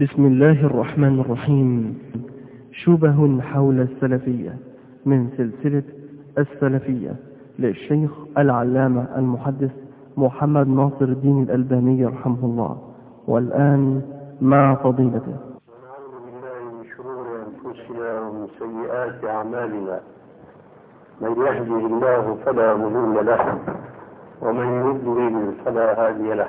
بسم الله الرحمن الرحيم. شبه حول السلفية من سلسلة السلفية للشيخ العلامة المحدث محمد ناصر الدين الألباني رحمه الله. والآن مع فضيلته. ونعوذ بالله من شرور أنفسنا ومن سيئات أعمالنا. من يهده الله فلا مضل له ومن يضلل فلا هادي له.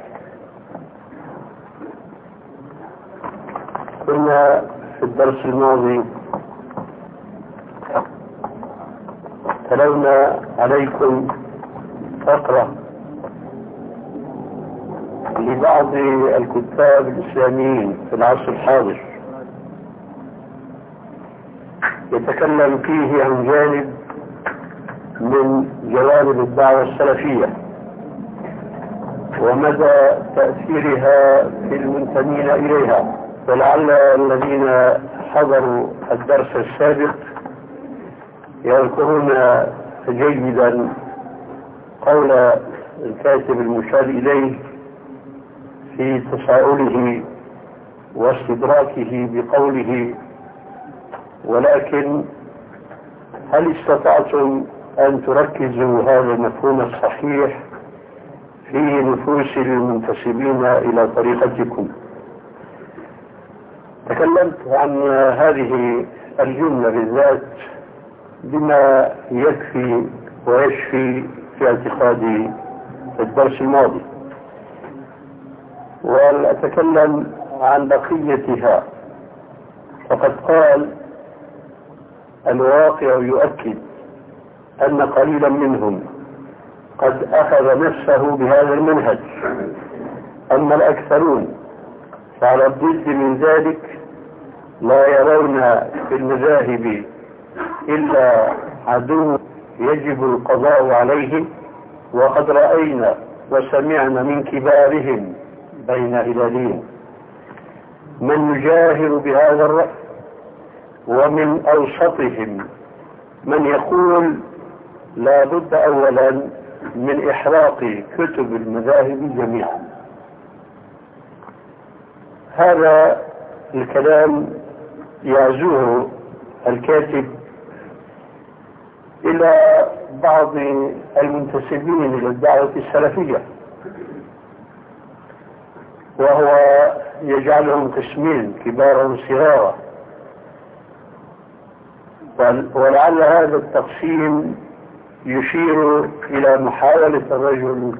كنا في الدرس الماضي تلونا عليكم فقرة لبعض الكتاب الإسلاميين في العصر الحاضر. يتكلم فيه عن جانب من جوانب الدعوة السلفية ومدى تأثيرها في المنتمين إليها. ولعل الذين حضروا الدرس السابق يذكرون جيدا قول الكاتب المشار إليه في تساؤله واستدراكه بقوله ولكن هل استطعتم أن تركزوا هذا المفهوم الصحيح في نفوس المنتسبين إلى طريقتكم؟ تكلمت عن هذه الجملة بالذات بما يكفي ويشفي في اعتقادي في الدرس الماضي. ولأتكلم عن بقيتها. فقد قال الواقع يؤكد أن قليلا منهم قد أخذ نفسه بهذا المنهج. أما الأكثرون فعلى الضد من ذلك لا يرون في المذاهب إلا عدو يجب القضاء عليه وقد رأينا وسمعنا من كبارهم بين هلالين من يجاهر بهذا الرأي ومن أوسطهم من يقول لا بد أولا من إحراق كتب المذاهب جميعا. هذا الكلام يعزوه الكاتب إلى بعض المنتسبين إلى الدعوة السلفية وهو يجعلهم قسمين كبارا وصغارا ولعل هذا التقسيم يشير إلى محاولة الرجل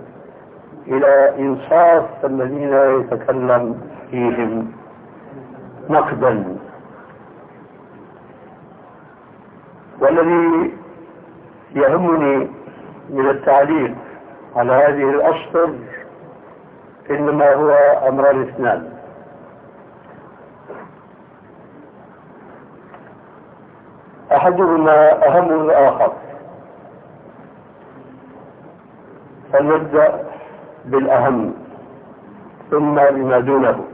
إلى إنصاف الذين يتكلم فيهم نقدا. والذي يهمني من التعليق على هذه الأسطر إنما هو أمران اثنان أحدهما أهم من الآخر. فلنبدأ بالأهم ثم بما دونه.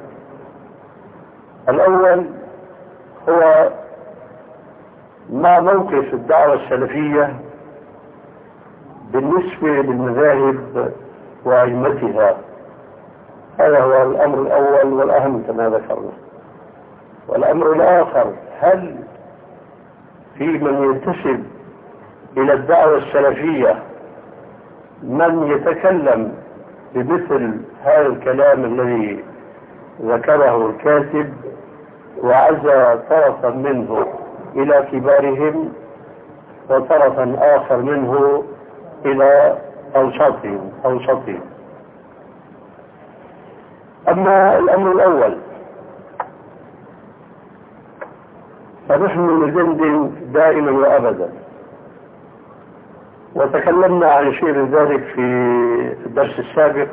الأول هو ما موقف الدعوة السلفية بالنسبة للمذاهب وأئمتها؟ هذا هو الأمر الأول والأهم كما ذكرنا. والأمر الآخر هل في من ينتسب إلى الدعوة السلفية من يتكلم بمثل هذا الكلام الذي ذكره الكاتب وعزى طرفا منه إلى كبارهم وطرفا آخر منه إلى أوسطهم أوسطهم أما الأمر الأول فنحن نجندن دائما وأبدا. وتكلمنا عن شيء من ذلك في الدرس السابق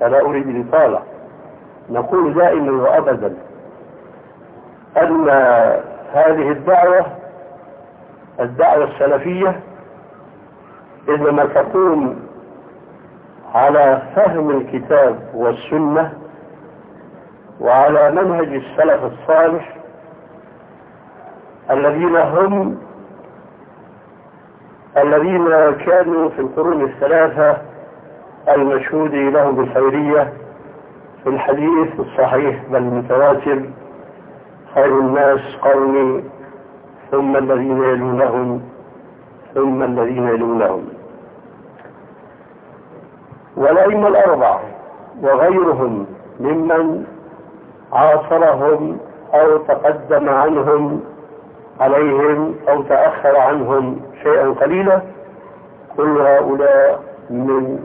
فلا أريد الإطالة نقول دائما وأبدا أن هذه الدعوة الدعوة السلفية إنما تقوم على فهم الكتاب والسنة وعلى منهج السلف الصالح الذين هم الذين كانوا في القرون الثلاثة المشهود لهم بالخيرية في الحديث الصحيح بل المتواتر. خير الناس قرني ثم الذين يلونهم ثم الذين يلونهم. والأئمة الأربعة وغيرهم ممن عاصرهم أو تقدم عنهم عليهم أو تأخر عنهم شيئا قليلا كل هؤلاء من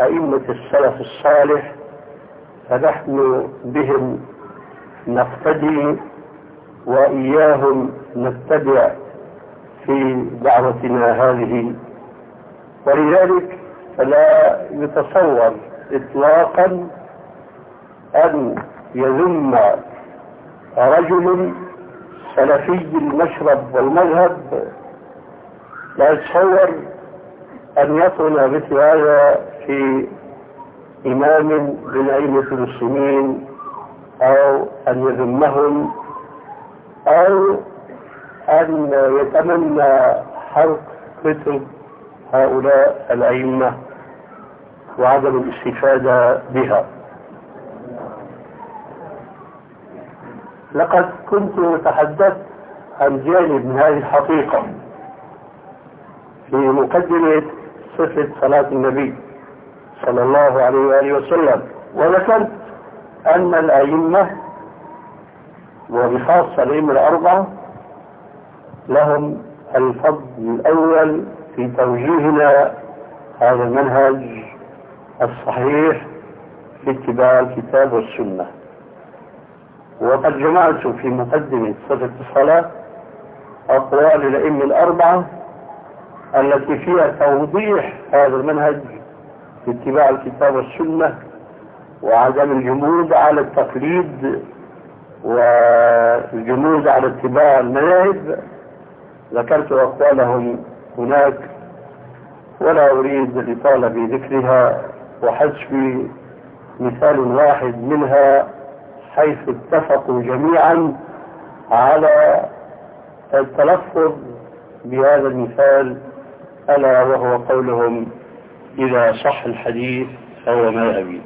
أئمة السلف الصالح فنحن بهم نقتدي وإياهم نتبع في دعوتنا هذه. ولذلك فلا يتصور إطلاقا أن يذم رجل سلفي المشرب والمذهب لا يتصور أن يطعن مثل هذا في إمام من أئمة المسلمين أو أن يذمهم أو أن يتمنى حرق كتب هؤلاء الأئمة وعدم الاستفادة بها. لقد كنت تحدثت عن جانب من هذه الحقيقة في مقدمة صفة صلاة النبي صلى الله عليه وآله وسلم وذكرت أن الأئمة وبخاصة الأئمة الأربعة لهم الفضل الأول في توجيهنا هذا المنهج الصحيح في اتباع الكتاب والسنة. وقد جمعت في مقدمة صفة الصلاة أقوال الأئمة الأربعة التي فيها توضيح هذا المنهج في اتباع الكتاب والسنة وعدم الجمود على التقليد والجمود على اتباع المذاهب. ذكرت أقوالهم هناك ولا أريد الإطالة بذكرها وحذف مثال واحد منها حيث اتفقوا جميعا على التلفظ بهذا المثال ألا وهو قولهم إذا صح الحديث فهو ما أبي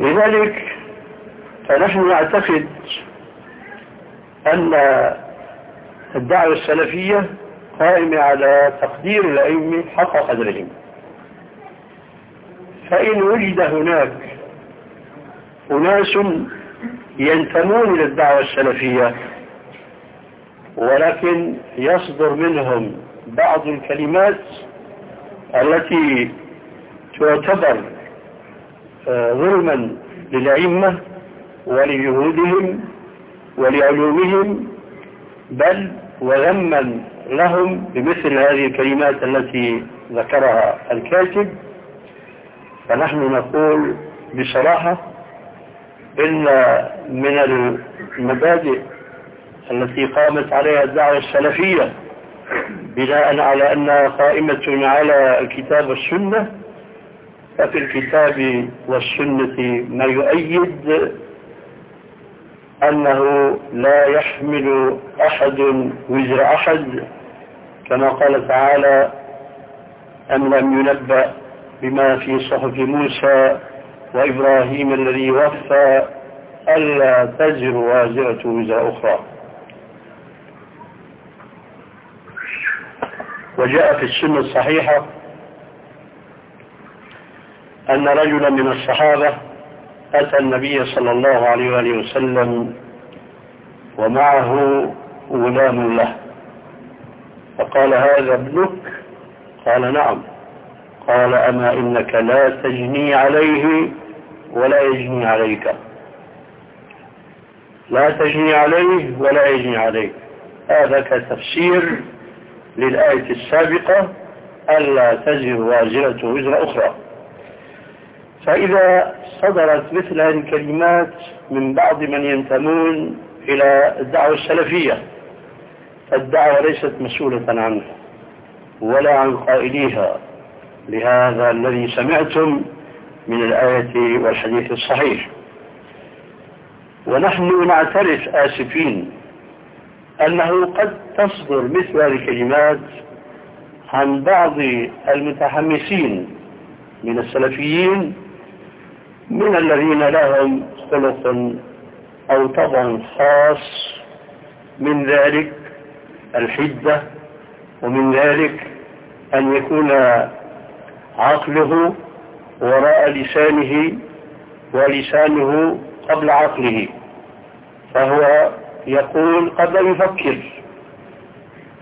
لذلك فنحن نعتقد أن الدعوة السلفية قائمة على تقدير الأئمة حق قدرهم. فإن وجد هناك أناس ينتمون إلى الدعوة السلفية ولكن يصدر منهم بعض الكلمات التي تعتبر آه، ظلما للأئمة ولجهودهم ولعلومهم بل وذما لهم بمثل هذه الكلمات التي ذكرها الكاتب. فنحن نقول بصراحة إن من المبادئ التي قامت عليها الدعوة السلفية بناء على أنها قائمة على الكتاب والسنة ففي الكتاب والسنة ما يؤيد أنه لا يحمل أحد وزر أحد كما قال تعالى أم لم ينبأ بما في صحف موسى وإبراهيم الذي وفى ألا تزر وازرة وزر أخرى. وجاء في السنة الصحيحة أن رجلا من الصحابة أتى النبي صلى الله عليه وآله وسلم ومعه غلام له. فقال هذا ابنك؟ قال نعم. قال أما إنك لا تجني عليه ولا يجني عليك. لا تجني عليه ولا يجني عليك. هذا كتفسير للآية السابقة ألا تزر وازرة وزر أخرى. فإذا صدرت مثل هذه الكلمات من بعض من ينتمون إلى الدعوة السلفية. فالدعوة ليست مسؤولة عنها ولا عن قائليها. لهذا الذي سمعتم من الآية والحديث الصحيح. ونحن نعترف آسفين أنه قد تصدر مثل هذه الكلمات عن بعض المتحمسين من السلفيين من الذين لهم خلق أو طبع خاص من ذلك الحدة ومن ذلك أن يكون عقله وراء لسانه ولسانه قبل عقله. فهو يقول قبل يفكر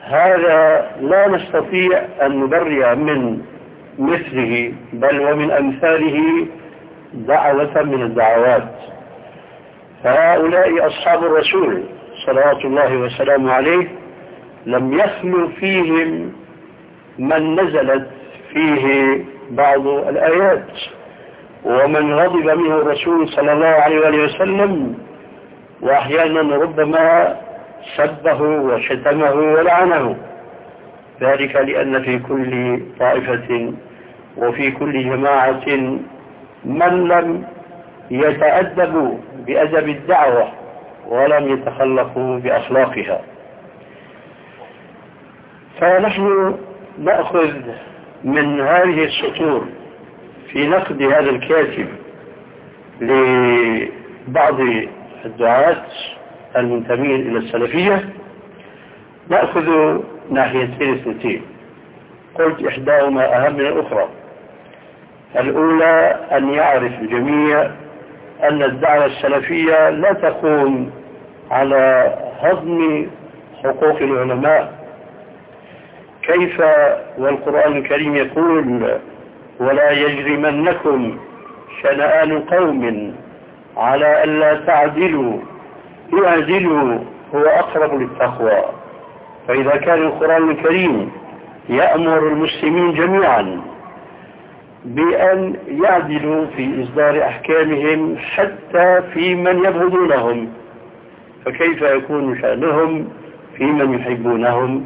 هذا لا نستطيع أن نبرئ من مثله بل ومن أمثاله دعوة من الدعوات. فهؤلاء أصحاب الرسول صلوات الله وسلامه عليه لم يخلو فيهم من نزلت فيه بعض الآيات. ومن غضب منه الرسول صلى الله عليه وآله وسلم وأحيانا ربما سبه وشتمه ولعنه. ذلك لأن في كل طائفة وفي كل جماعة من لم يتأدبوا بأدب الدعوة ولم يتخلقوا بأخلاقها. فنحن نأخذ من هذه السطور في نقد هذا الكاتب لبعض الدعاة المنتمين إلى السلفية. نأخذ ناحيتين اثنتين قلت إحداهما أهم من الأخرى. الأولى أن يعرف الجميع أن الدعوة السلفية لا تقوم على هضم حقوق العلماء. كيف والقرآن الكريم يقول ولا يجرمنكم شنآن قوم على ألا تعدلوا اعدلوا هو أقرب للتقوى فإذا كان القرآن الكريم يأمر المسلمين جميعا بأن يعدلوا في إصدار أحكامهم حتى في من يبغضونهم فكيف يكون شأنهم في من يحبونهم؟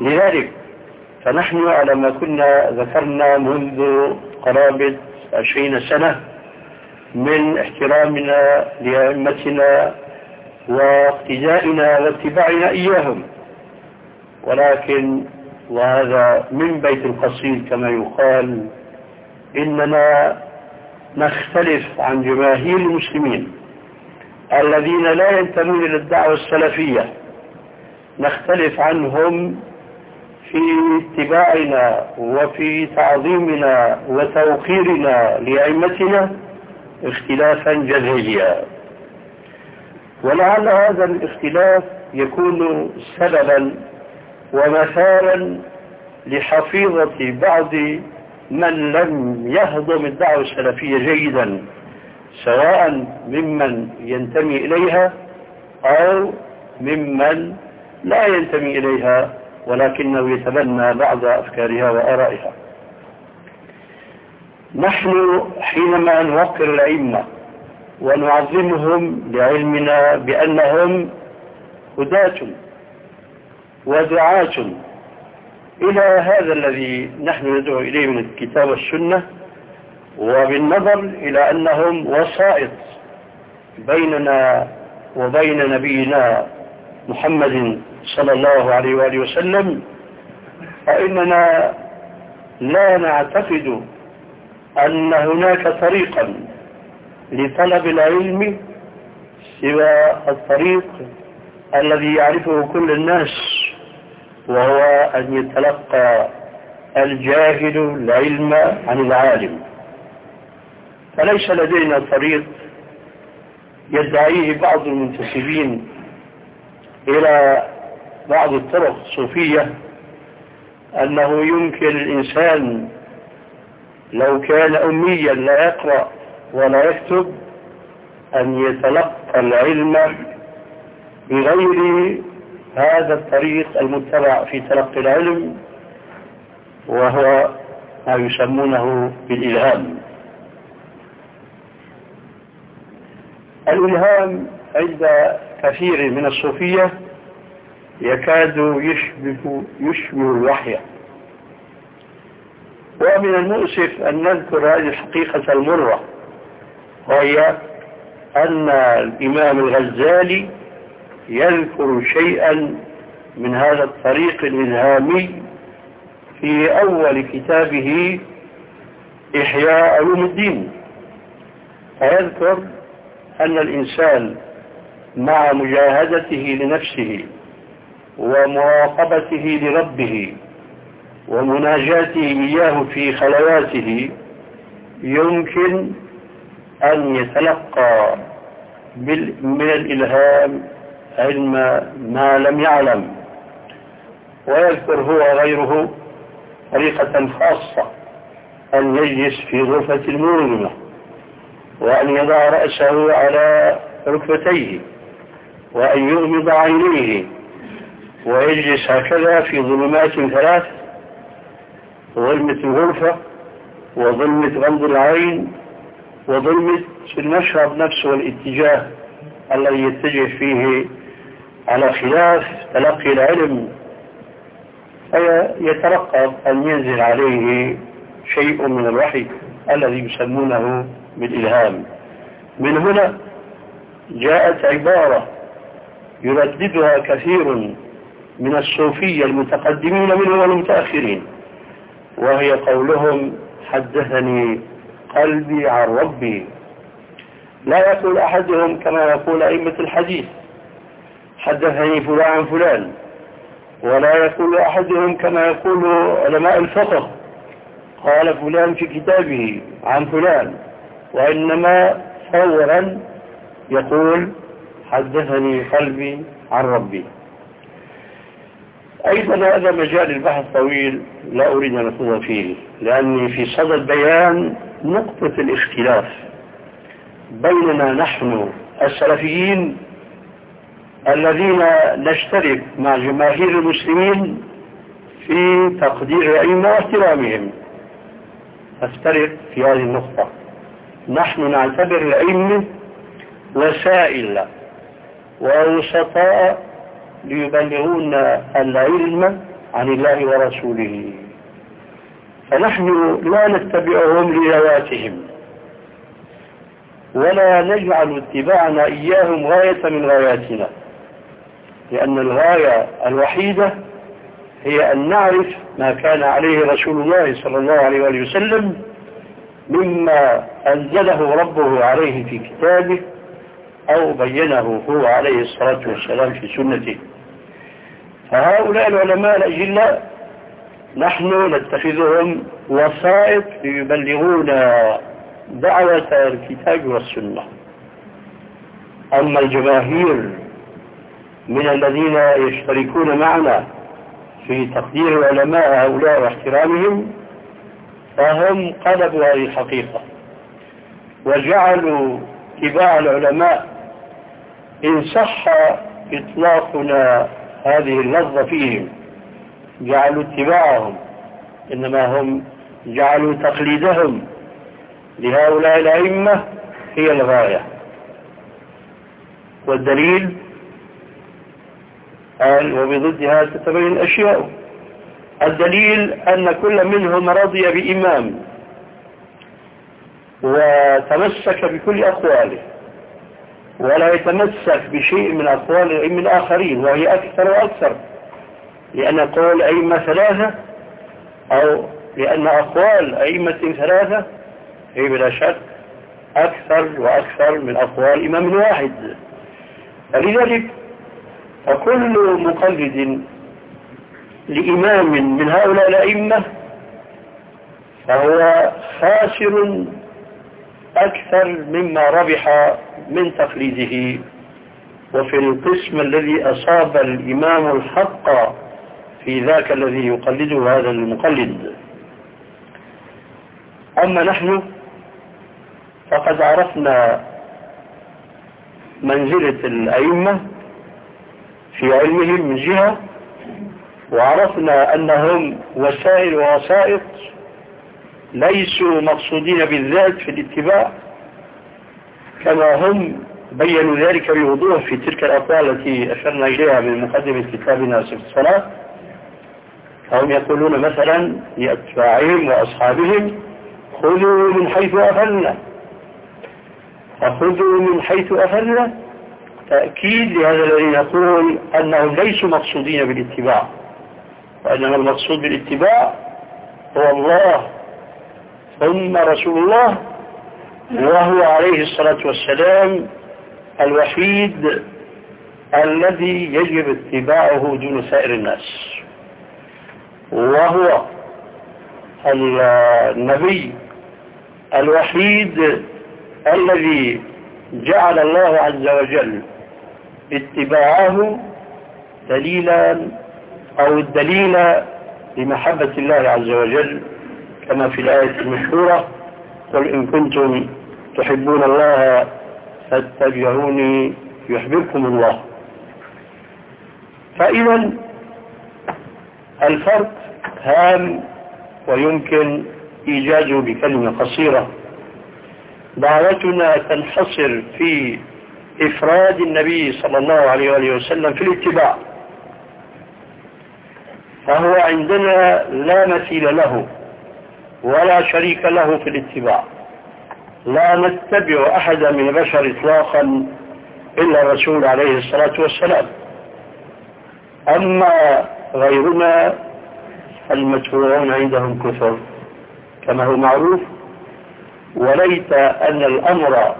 لذلك فنحن على ما كنا ذكرنا منذ قرابة عشرين سنة من احترامنا لأئمتنا واقتدائنا واتباعنا إياهم. ولكن وهذا من بيت القصيد كما يقال. إننا نختلف عن جماهير المسلمين الذين لا ينتمون إلى الدعوة السلفية. نختلف عنهم في اتباعنا وفي تعظيمنا وتوقيرنا لأئمتنا اختلافا جذريا. ولعل هذا الاختلاف يكون سببا ومثالا لحفيظة بعض من لم يهضم الدعوة السلفية جيدا سواء ممن ينتمي إليها أو ممن لا ينتمي إليها ولكنه يتبنى بعض أفكارها وآرائها. نحن حينما نوقر الأئمة ونعظمهم لعلمنا بأنهم هداة ودعاة إلى هذا الذي نحن ندعو إليه من الكتاب والسنة وبالنظر إلى أنهم وسائط بيننا وبين نبينا محمد صلى الله عليه وآله وسلم فإننا لا نعتقد أن هناك طريقا لطلب العلم سوى الطريق الذي يعرفه كل الناس. وهو أن يتلقى الجاهل العلم عن العالم. فليس لدينا طريق يدعيه بعض المنتسبين إلى بعض الطرق الصوفية أنه يمكن الإنسان لو كان أميا لا يقرأ ولا يكتب أن يتلقى العلم بغير هذا الطريق المتبع في تلقي العلم وهو ما يسمونه بالإلهام. الإلهام عند كثير من الصوفية يكاد يشبه, يشبه الوحي. ومن المؤسف أن نذكر هذه الحقيقة المرة وهي أن الإمام الغزالي يذكر شيئا من هذا الطريق الإلهامي في أول كتابه إحياء علوم الدين. فيذكر أن الإنسان مع مجاهدته لنفسه ومراقبته لربه ومناجاته إياه في خلواته يمكن أن يتلقى من الإلهام علم ما لم يعلم. ويذكر هو غيره طريقة خاصة أن يجلس في غرفة المظلمة وأن يضع رأسه على ركبتيه وأن يغمض عينيه ويجلس هكذا في ظلمات ثلاث ظلمة الغرفة وظلمة غمض العين وظلمة المشرب نفسه والاتجاه الذي يتجه فيه على خلاف تلقي العلم فيترقب أن ينزل عليه شيء من الوحي الذي يسمونه بالإلهام. من هنا جاءت عبارة يرددها كثير من الصوفية المتقدمين منهم والمتأخرين وهي قولهم حدثني قلبي عن ربي. لا يقول أحدهم كما يقول أئمة الحديث. حدثني فلان فلان. ولا يقول أحدهم كما يقول علماء الفقه. قال فلان في كتابه عن فلان. وإنما فورا يقول حدثني قلبي عن ربي. أيضا هذا مجال البحث طويل لا أريد أن أخوض فيه لأني في صدد بيان نقطة الاختلاف بيننا نحن السلفيين الذين نشترك مع جماهير المسلمين في تقدير الأئمة واحترامهم. نفترق في هذه النقطة. نحن نعتبر الأئمة وسائل ووسطاء ليبلغون العلم عن الله ورسوله. فنحن لا نتبعهم لذواتهم. ولا نجعل اتباعنا إياهم غاية من غاياتنا. لأن الغاية الوحيدة هي أن نعرف ما كان عليه رسول الله صلى الله عليه وآله وسلم مما أنزله ربه عليه في كتابه أو بينه هو عليه الصلاة والسلام في سنته. فهؤلاء العلماء الأجلاء نحن نتخذهم وسائط ليبلغونا دعوة الكتاب والسنة. أما الجماهير من الذين يشتركون معنا في تقدير العلماء هؤلاء واحترامهم فهم قلبوا هذه الحقيقة وجعلوا اتباع العلماء إن صح إطلاقنا هذه اللفظة فيهم جعلوا اتباعهم إنما هم جعلوا تقليدهم لهؤلاء الأئمة هي الغاية. والدليل قال وبضدها تتبين الأشياء الدليل أن كل منهم رضي بإمام وتمسك بكل أقواله ولا يتمسك بشيء من أقوال الأئمة الآخرين وهي أكثر وأكثر لأن قول الأئمة ثلاثة أو لأن أقوال أئمة ثلاثة هي بلا شك أكثر وأكثر من أقوال إمام واحد. فلذلك فكل مقلد لإمام من هؤلاء الأئمة فهو خاسر أكثر مما ربح من تقليده. وفي القسم الذي أصاب الإمام الحق في ذاك الذي يقلده هذا المقلد. أما نحن فقد عرفنا منزلة الأئمة في علمهم من جهة وعرفنا أنهم وسائل ووسائط ليسوا مقصودين بالذات في الاتباع كما هم بينوا ذلك بوضوح في تلك الأقوال التي أشرنا إليها من مقدمة كتابنا في الصلاة. فهم يقولون مثلا لأتباعهم وأصحابهم خذوا من حيث أفلنا. فخذوا من حيث أفلنا. تأكيد لهذا الذي يقول أنهم ليسوا مقصودين بالاتباع. وإنما المقصود بالاتباع هو الله. ثم رسول الله وهو عليه الصلاة والسلام الوحيد الذي يجب اتباعه دون سائر الناس. وهو النبي الوحيد الذي جعل الله عز وجل اتباعه دليلا أو الدليل لمحبة الله عز وجل كما في الآية المشهورة قل إن كنتم تحبون الله فاتبعوني يحببكم الله. فإذا الفرق هام ويمكن إيجاده بكلمة قصيرة. دعوتنا تنحصر في إفراد النبي صلى الله عليه وآله وسلم في الاتباع. فهو عندنا لا مثيل له ولا شريك له في الاتباع. لا نتبع أحدا من البشر إطلاقا إلا الرسول عليه الصلاة والسلام. أما غيرنا المتبوعون عندهم كثر كما هو معروف وليت أن الأمر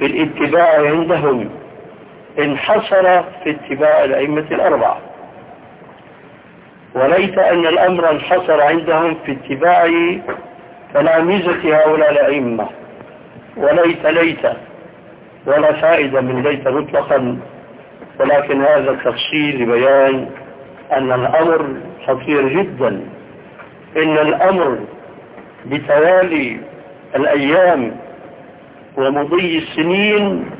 في الاتباع عندهم انحصر في اتباع الأئمة الأربعة. وليت أن الأمر انحصر عندهم في اتباع تلامذة هؤلاء الأئمة. وليت ليت ولا فائدة من ليت مطلقا. ولكن هذا تفصيل لبيان أن الأمر خطير جدا. إن الأمر بتوالي الأيام ومضي السنين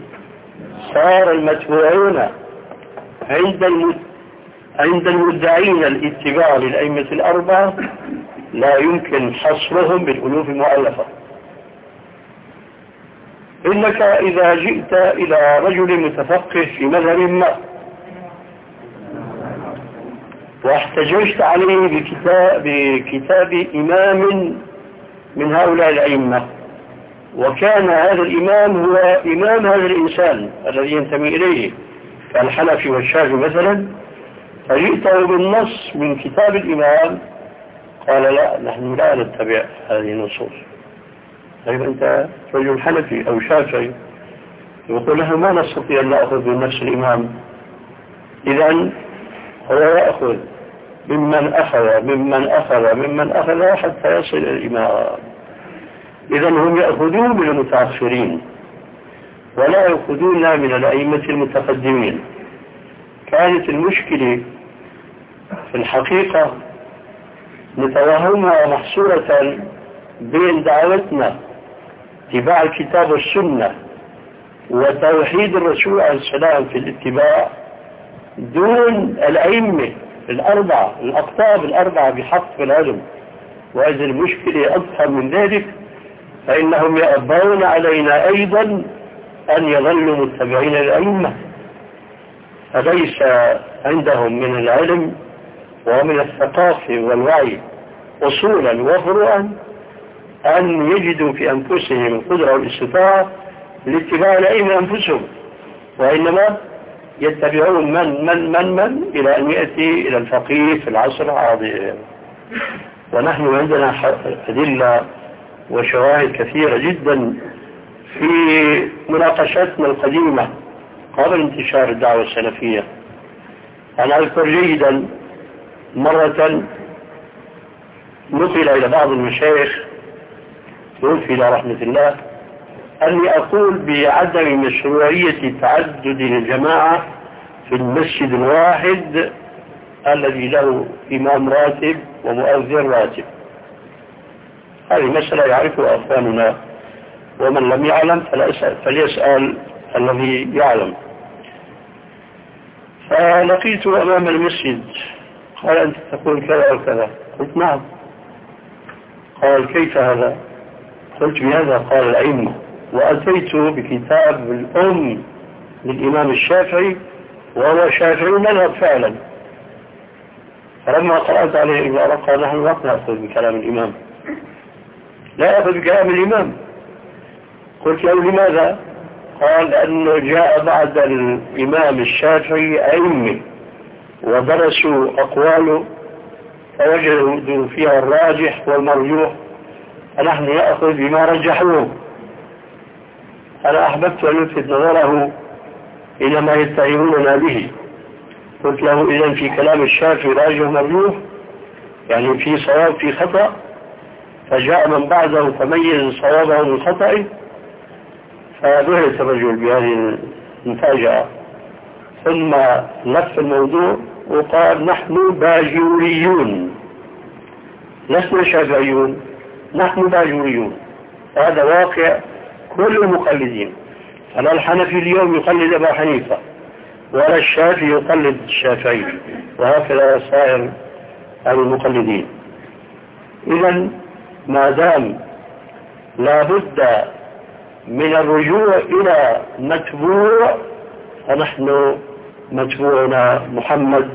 صار المتبوعون عند عند المدعين الاتباع للأئمة الأربعة لا يمكن حصرهم بالألوف المؤلفة. إنك إذا جئت إلى رجل متفقه في مذهب ما واحتججت عليه بكتاب, بكتاب إمام من هؤلاء الأئمة وكان هذا الإمام هو إمام هذا الإنسان الذي ينتمي إليه كالحنفي والشافعي مثلا. فجئته بالنص من كتاب الإمام قال لا نحن لا نتبع هذه النصوص. طيب أنت رجل حنفي أو شافعي يقول له ما نستطيع أن نأخذ من نفس الإمام؟ إذا هو يأخذ ممن أخذ ممن أخذ ممن أخذ حتى يصل الإمام. إذا هم يأخذون من المتأخرين ولا يأخذون من الأئمة المتقدمين. كانت المشكلة في الحقيقة نتوهمها محصورة بين دعوتنا اتباع الكتاب والسنة وتوحيد الرسول عليه السلام في الاتباع دون الأئمة الأربعة الأقطاب الأربعة بحق العلم. وإذا المشكلة أكثر من ذلك فإنهم يأبون علينا أيضا أن يظلوا متبعين الأئمة. فليس عندهم من العلم ومن الثقافة والوعي أصولا وفروعا أن يجدوا في أنفسهم القدرة والاستطاعة لاتباع الأئمة أنفسهم وإنما يتبعون من من من من إلى أن يأتي إلى الفقيه في العصر الحاضر ونحن عندنا أدلة وشواهد كثيرة جدا في مناقشاتنا القديمة قبل انتشار الدعوة السلفية. أنا أذكر جيدا مرة نقل إلى بعض المشايخ توفي إلى رحمة الله أني أقول بعدم مشروعية تعدد الجماعة في المسجد الواحد الذي له إمام راتب ومؤذن راتب. هذه مسألة يعرفها أخواننا ومن لم يعلم فليسأل الذي يعلم. فلقيت أمام المسجد قال أنت تقول كذا وكذا قلت نعم. قال كيف هذا؟ قلت بهذا. قال الأئمة وأتيت بكتاب الأم للإمام الشافعي وهو شافعي مذهب فعلا. فلما قرأت عليه العبارة قال نحن نأخذ بكلام الإمام. لا يأخذ بكلام الإمام. قلت له لماذا؟ قال أنه جاء بعد الإمام الشافعي أئمة ودرسوا أقواله فوجدوا فيها الراجح والمرجوح. فنحن نأخذ بما رجحوه. أنا أحببت أن ألفت نظره إلى ما يتهموننا به. قلت له إذا في كلام الشافعي راجح مرجوح يعني في صواب في خطأ؟ فجاء من بعده فميز صوابه من خطأه فبهت الرجل بهذه المفاجأة. ثم لف الموضوع وقال نحن باجوريون. لسنا شافعيون نحن باجوريون. هذا واقع كل المقلدين. فلا الحنفي اليوم يقلد أبا حنيفة ولا الشافعي يقلد الشافعي وهكذا سائر المقلدين. إذا ما دام لا بد من الرجوع إلى متبوع فنحن متبوعنا محمد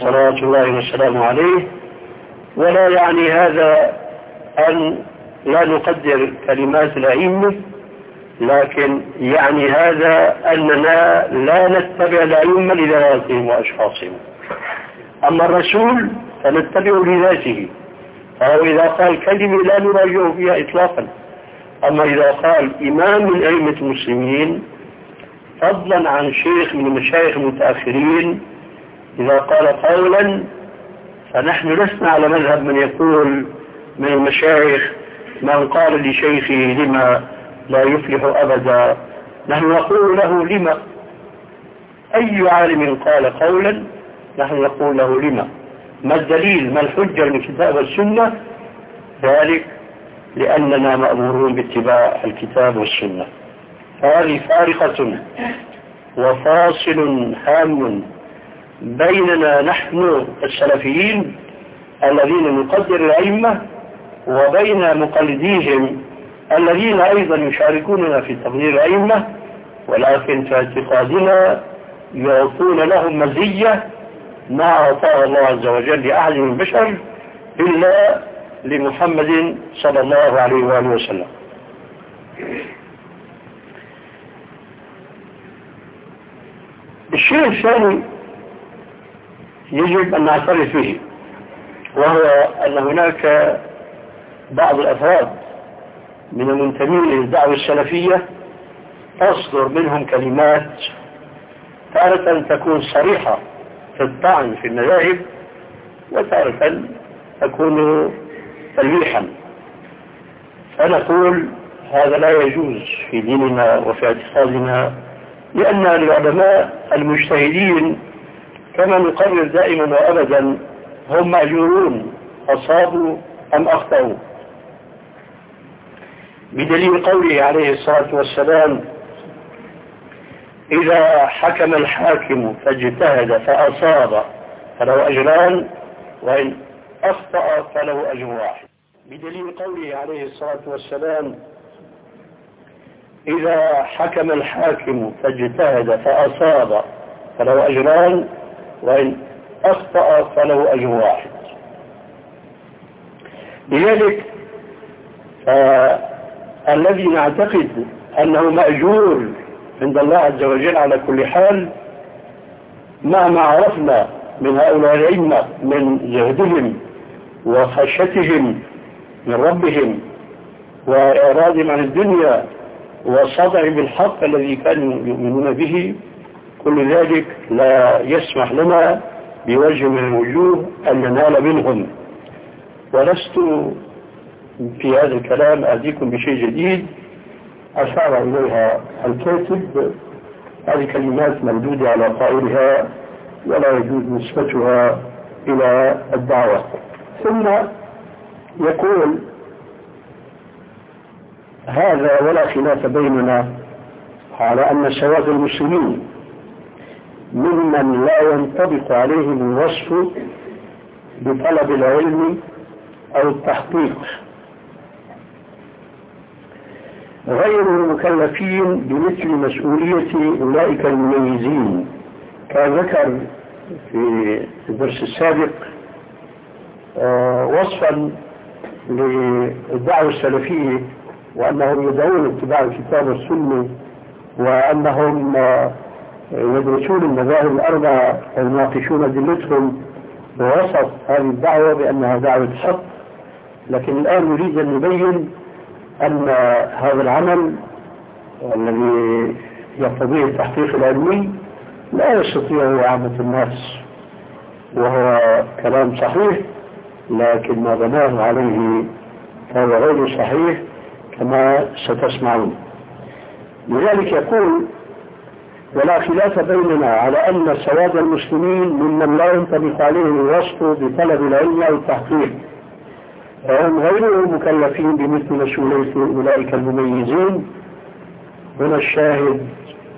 صلوات الله وسلامه عليه. ولا يعني هذا أن لا نقدر كلمات الأئمة لكن يعني هذا أننا لا نتبع الأئمة لذواتهم وأشخاصهم. أما الرسول فنتبع لذاته. فهو إذا قال كلمة لا نراجعه فيها إطلاقا. أما إذا قال إمام من أئمة المسلمين فضلا عن شيخ من المشايخ المتأخرين إذا قال قولا فنحن لسنا على مذهب من يقول من المشايخ من قال لشيخه لما لا يفلح أبدا؟ نحن نقول له لما؟ أي عالم قال قولا نحن نقول له لما؟ ما الدليل ما الحجة من الكتاب والسنة؟ ذلك لأننا مأمورون باتباع الكتاب والسنة. هذه فارقة وفاصل هام بيننا نحن السلفيين الذين نقدر الأئمة وبين مقلديهم الذين أيضا يشاركوننا في تقدير الأئمة ولكن في اعتقادنا يعطون لهم مزية ما أعطاها الله عز وجل لأحد من البشر إلا لمحمد صلى الله عليه وآله وسلم. الشيء الثاني يجب أن نعترف به وهو أن هناك بعض الأفراد من المنتمين للدعوة السلفية تصدر منهم كلمات تارة تكون صريحة الطعن في المذاهب وتارة تكون تلويحا فنقول هذا لا يجوز في ديننا وفي اعتقادنا لأن العلماء المجتهدين كما نقرر دائما وأبدا هم مأجورون أصابوا أم أخطأوا. بدليل قوله عليه الصلاة والسلام إذا حكم الحاكم فاجتهد فأصاب فله أجران وإن أخطأ فله أجر واحد. بدليل قوله عليه الصلاة والسلام إذا حكم الحاكم فاجتهد فأصاب فله أجران وإن أخطأ فله أجر واحد. لذلك الذي نعتقد أنه مأجور عند الله عز وجل على كل حال مهما عرفنا من هؤلاء الأئمة من زهدهم وخشيتهم من ربهم وإعراضهم عن الدنيا والصدع بالحق الذي كانوا يؤمنون به كل ذلك لا يسمح لنا بوجه من الوجوه أن ننال منهم. ولست في هذا الكلام أتيكم بشيء جديد. أشار إليها الكاتب. هذه كلمات مردودة على قائلها ولا يجوز نسبتها إلى الدعوة. ثم يقول هذا ولا خلاف بيننا على أن سواد المسلمين ممن لا ينطبق عليهم الوصف بطلب العلم أو التحقيق. غير المكلفين بمثل مسؤولية أولئك المميزين. كان ذكر في الدرس السابق آه، وصفا للدعوة السلفية وأنهم يدعون اتباع الكتاب والسنة وأنهم آه، يدرسون المذاهب الأربعة ويناقشون أدلتهم. ووصف هذه الدعوة بأنها دعوة حق لكن الآن نريد أن نبين أن هذا العمل الذي يقتضيه التحقيق العلمي لا يستطيعه عامة الناس وهو كلام صحيح لكن ما بناه عليه فهو غير صحيح كما ستسمعون. لذلك يقول ولا خلاف بيننا على أن سواد المسلمين ممن لا ينطبق عليهم الوصف بطلب العلم أو التحقيق فهم غير مكلفين بمثل مسؤولية أولئك المميزين هنا الشاهد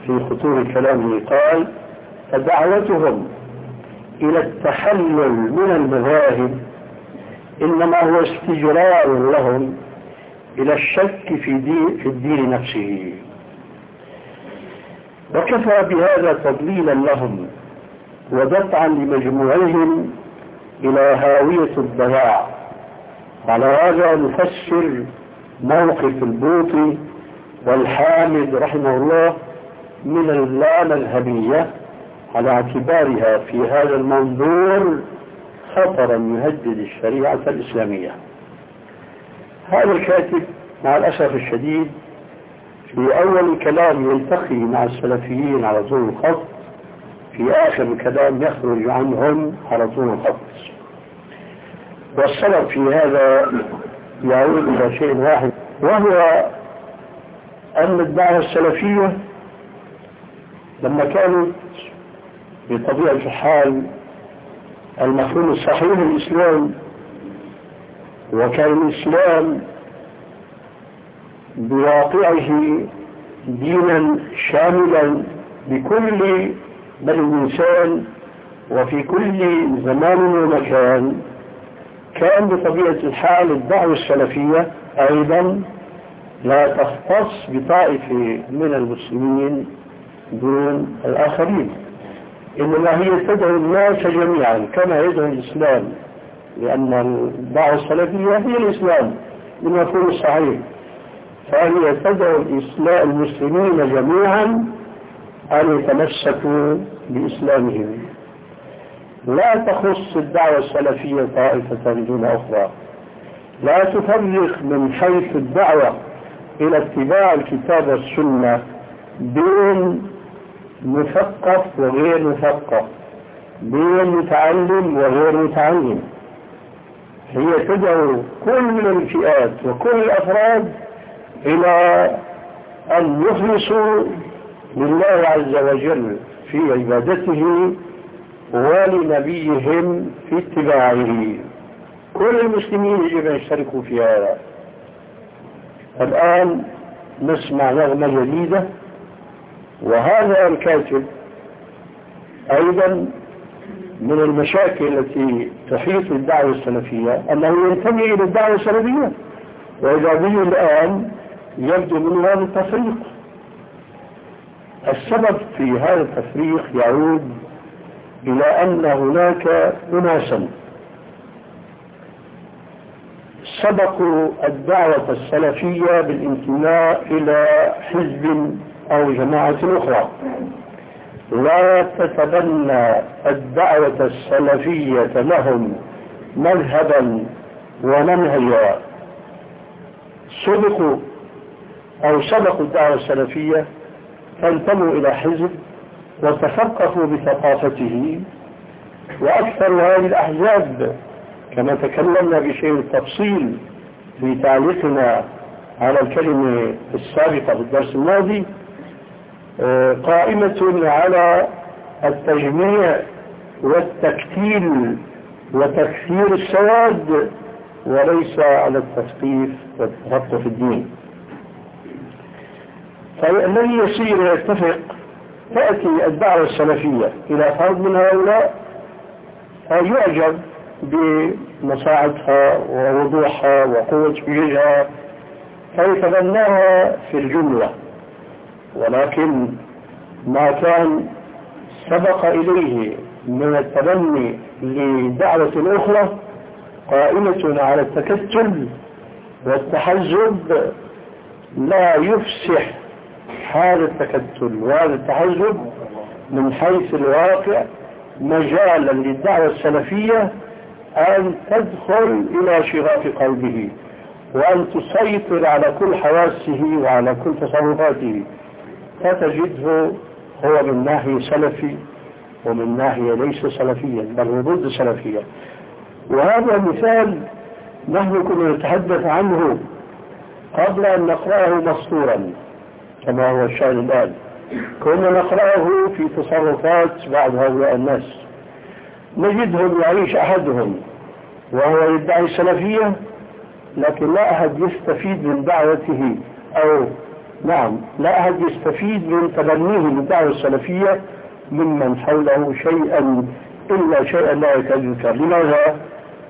في خطور كلامه قال فدعوتهم إلى التحلل من المذاهب إنما هو استجراء لهم إلى الشك في, في الدين نفسه. وكفى بهذا تضليلا لهم ودفعا لمجموعهم إلى هاوية الضياع. على هذا نفسر موقف البوطي والحامد رحمه الله من اللعنة الهبية على اعتبارها في هذا المنظور خطرا يهدد الشريعة الإسلامية. هذا الكاتب مع الأسف الشديد في أول كلام يلتقي مع السلفيين على طول الخط في آخر الكلام يخرج عنهم على طول الخط. والسبب في هذا يعود إلى شيء واحد وهو أن الدعوة السلفية لما كانت بطبيعة الحال المفهوم الصحيح للإسلام وكان الإسلام بواقعه دينا شاملا بكل بل الإنسان وفي كل زمان ومكان. كأن بطبيعة الحال الدعوة السلفية أيضا لا تختص بطائفة من المسلمين دون الآخرين. إنما هي تدعو الناس جميعا كما يدعو الإسلام لأن الدعوة السلفية هي الإسلام بالمفهوم الصحيح فهي تدعو الإسلام المسلمين جميعا أن يتمسكوا بإسلامهم. لا تخص الدعوة السلفية طائفة دون أخرى. لا تفرق من حيث الدعوة إلى اتباع الكتاب والسنة بين مثقف وغير مثقف بين متعلم وغير متعلم. هي تدعو كل الفئات وكل الأفراد إلى أن يخلصوا لله عز وجل في عبادته ولنبيهم في اتباعه. كل المسلمين يجب أن يشتركوا في هذا. الآن نسمع نغمة جديدة وهذا الكاتب أيضا من المشاكل التي تحيط بالدعوة السلفية أنه ينتمي إلى الدعوة السلفية. وإذا به الآن يبدو منه هذا التفريق. السبب في هذا التفريق يعود إلى أن هناك أناسا. سبقوا الدعوة السلفية بالانتماء إلى حزب أو جماعة أخرى. لا تتبنى الدعوة السلفية لهم مذهبا ومنهجا سبقوا أو سبقوا الدعوة السلفية فانتموا إلى حزب وتثقفوا بثقافته. وأكثر هذه الأحزاب كما تكلمنا بشيء التفصيل في تعليقنا على الكلمة السابقة في الدرس الماضي قائمة على التجميع والتكتيل وتكثير السواد وليس على التثقيف والتثقف الدين. فالذي يصير يتفق تأتي الدعوة السلفية إلى فرد من هؤلاء فيعجب بمساعدها ووضوحها وقوة وجهها فيتبناها في الجملة ولكن ما كان سبق إليه من التبني لدعوة أخرى قائمة على التكتل والتحزب لا يفسح هذا التكتل وهذا التحزب من حيث الواقع مجالا للدعوة السلفية أن تدخل إلى شغاف قلبه وأن تسيطر على كل حواسه وعلى كل تصرفاته. فتجده هو من ناحية سلفي ومن ناحية ليس سلفيا بل هو ضد سلفية. وهذا مثال نحن كنا نتحدث عنه قبل أن نقرأه مسطورا كما هو الشأن الآن. كنا نقرأه في تصرفات بعض هؤلاء الناس. نجدهم يعيش أحدهم وهو يدعي السلفية لكن لا أحد يستفيد من دعوته أو نعم لا أحد يستفيد من تبنيه للدعوة السلفية ممن حوله شيئا إلا شيئا لا يكاد يذكر لماذا؟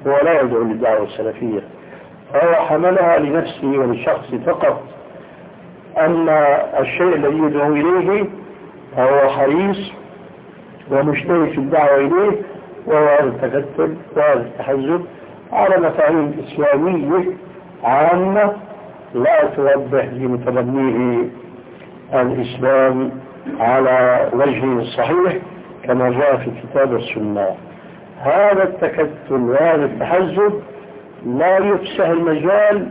هو لا يدعو للدعوة السلفية. فهو حملها لنفسه وللشخص فقط. أما الشيء الذي يدعو إليه فهو حريص ومشترك في الدعوة إليه وهو هذا التكتل وهذا التحزب على مفاهيم إسلامية عامة لا توضح لمتبنيه الإسلام على وجهه الصحيح كما جاء في الكتاب والسنة هذا التكتل وهذا التحزب لا يفسح المجال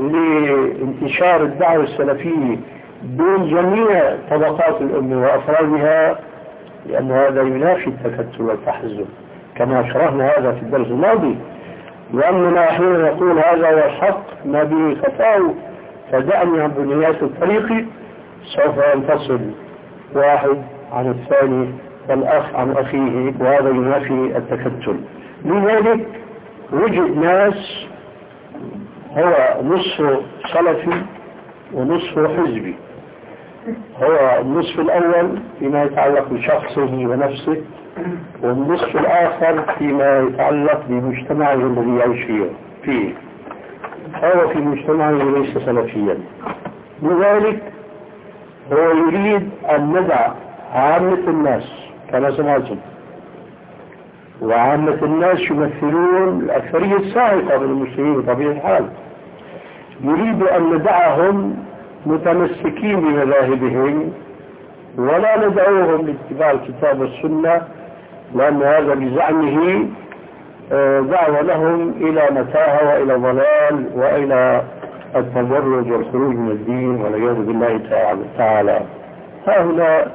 لانتشار الدعوة السلفية بين جميع طبقات الأمة وأفرادها لأن هذا ينافي التكتل والتحزب كما شرحنا هذا في الدرس الماضي. لأننا حين نقول هذا هو الحق ما به فتاو فدعني عن بنيات الطريق سوف ينفصل واحد عن الثاني والأخ عن أخيه وهذا ينافي التكتل. لذلك وجد ناس هو نصف سلفي ونصف حزبي هو النصف الأول فيما يتعلق بشخصه ونفسه والنصف الآخر فيما يتعلق بمجتمعه الذي يعيش فيه. هو في مجتمعه ليس سلفيا. لذلك هو يريد أن ندع عامة الناس كما سمعتم وعامة الناس يمثلون الأكثرية السائقة من المسلمين بطبيعة الحال. يريد أن ندعهم متمسكين بمذاهبهم ولا ندعوهم لاتباع الكتاب والسنة لأن هذا بزعمه آه، دعوة لهم إلى متاهة وإلى ضلال وإلى التدرج والخروج من الدين والعياذ بالله تعالى. هنا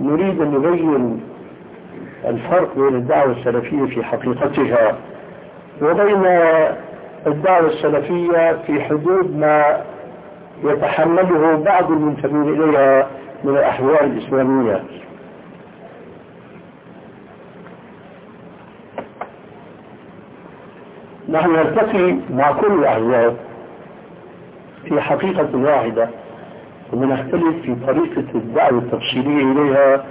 نريد أن نبين الفرق بين الدعوة السلفية في حقيقتها وبين الدعوة السلفية في حدود ما يتحمله بعض المنتمين إليها من الأحوال الإسلامية. نحن نلتقي مع كل الأحزاب في حقيقة واحدة ونختلف في طريقة الدعوة التفصيلية إليها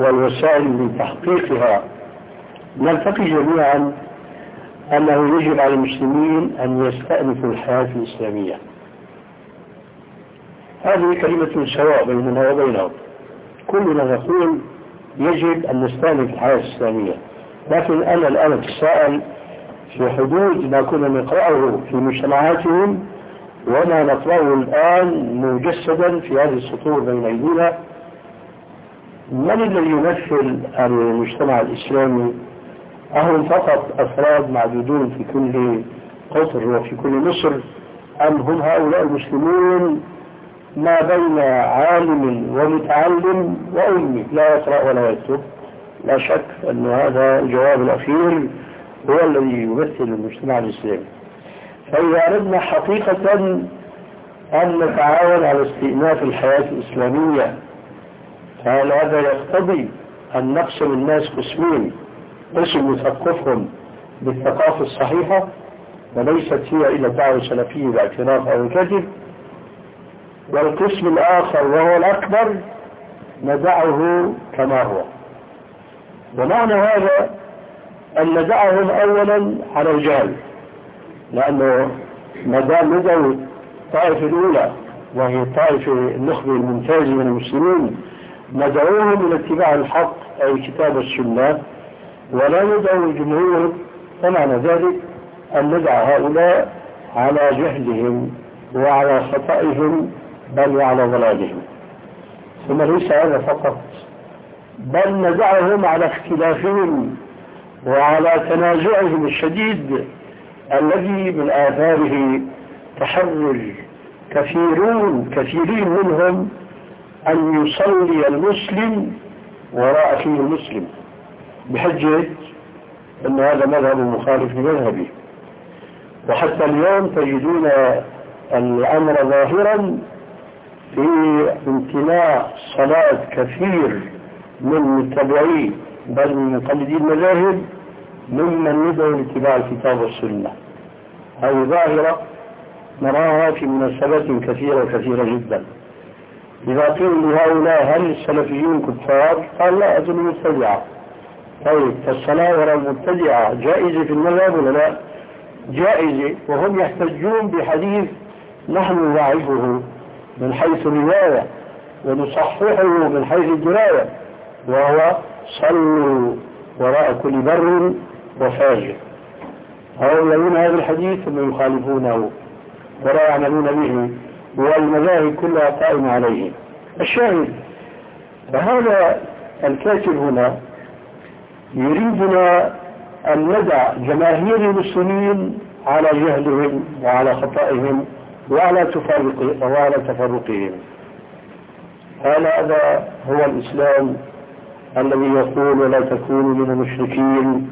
والوسائل لتحقيقها نلتقي جميعا أنه يجب على المسلمين أن يستأنفوا الحياة الإسلامية. هذه كلمة سواء بيننا وبينهم. كلنا نقول يجب أن نستأنف الحياة الإسلامية. لكن أنا الآن أتساءل في حدود ما كنا نقرأه في مجتمعاتهم وما نقرأه الآن مجسدا في هذه السطور بين أيدينا. من الذي يمثل المجتمع الإسلامي؟ أهم فقط أفراد معدودون في كل قطر وفي كل مصر؟ أم هم هؤلاء المسلمون ما بين عالم ومتعلم وأمي؟ لا يقرأ ولا يكتب. لا شك أن هذا الجواب الأخير هو الذي يمثل المجتمع الإسلامي. فإذا أردنا حقيقة أن نتعاون على استئناف الحياة الإسلامية فهل هذا يقتضي أن نقسم الناس قسمين قسم نثقفهم بالثقافة الصحيحة وليست هي إلا الدعوة السلفية باعتراف أو الكذب والقسم الآخر وهو الأكبر ندعه كما هو. ومعنى هذا أن ندعهم أولا على الجهل لأنه ما دام ندعوا الطائفة الأولى وهي الطائفة النخبة الممتازة من المسلمين ندعوهم إلى اتباع الحق أي الكتاب والسنة ولا ندعو الجمهور فمعنى ذلك أن ندع هؤلاء على جهلهم وعلى خطئهم بل وعلى ضلالهم. ثم ليس هذا فقط بل ندعهم على اختلافهم وعلى تنازعهم الشديد الذي من آثاره تحرج كثيرون كثيرين منهم أن يصلي المسلم وراء أخيه المسلم بحجة أن هذا مذهب مخالف لمذهبه. وحتى اليوم تجدون الأمر ظاهرا في امتناع صلاة كثير من متبعي بل من مقلدي المذاهب ممن يدعو لاتباع الكتاب والسنة. هذه ظاهرة نراها في مناسبات كثيرة وكثيرة جدا. إذا قيل لهؤلاء هل السلفيون كفار؟ قال لا أظن مبتدعة طيب فالصلاة وراء المبتدعة جائزة في المذهب ولا لا؟ جائزة وهم يحتجون بحديث نحن نعرفه من حيث الرواية ونصححه من حيث الدراية وهو صلوا وراء كل بر وفاجر هؤلاء يرون هذا الحديث ثم يخالفونه ولا يعملون به والمذاهب كلها قائمة عليه الشاهد فهذا الكاتب هنا يريدنا أن ندع جماهير المسلمين على جهلهم وعلى خطئهم وعلى تفرق وعلى تفرقهم. هذا هو الإسلام الذي يقول ولا تكونوا من المشركين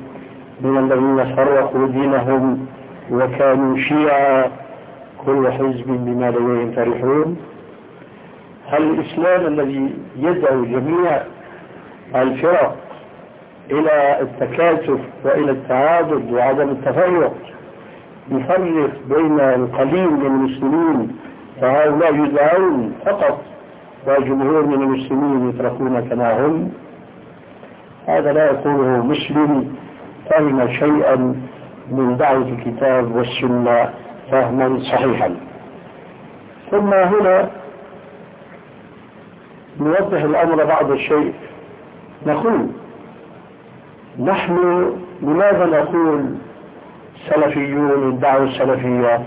من الذين فرقوا دينهم وكانوا شيعا. كل حزب بما لديهم فرحون هل الإسلام الذي يدعو جميع الفرق إلى التكاتف وإلى التعاضد وعدم التفرق يفرق بين القليل من المسلمين فهؤلاء يدعون فقط وجمهور من المسلمين يتركون كما هم هذا لا يقوله مسلم فهم شيئا من دعوة الكتاب والسنة. فهما صحيحا. ثم هنا نوضح الأمر بعض الشيء. نقول نحن لماذا نقول سلفيون الدعوة السلفية؟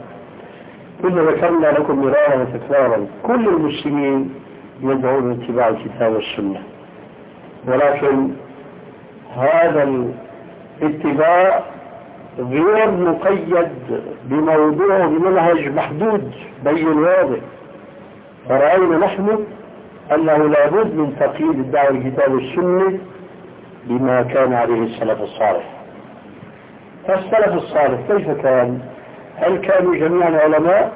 كنا ذكرنا لكم مرارا وتكرارا كل المسلمين يدعون لاتباع الكتاب والسنة. ولكن هذا الاتباع غير مقيد بموضوع بمنهج محدود بين واضح. فرأينا نحن أنه لابد من تقييد الدعوة الكتاب والسنة بما كان عليه السلف الصالح. فالسلف الصالح كيف كان؟ هل كانوا جميعا علماء